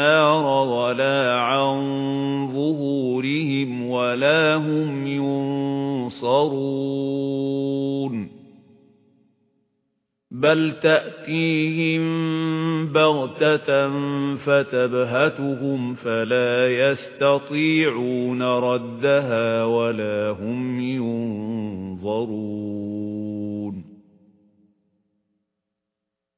النَّارَ وَلَا عَن ظُهُورِهِمْ وَلَا هُمْ يُنصَرُونَ. بَلْ تَأْتِيهِم بَغْتَةً فَتَبْهَتُهُمْ فَلَا يَسْتَطِيعُونَ رَدَّهَا وَلَا هُمْ يُنظَرُونَ.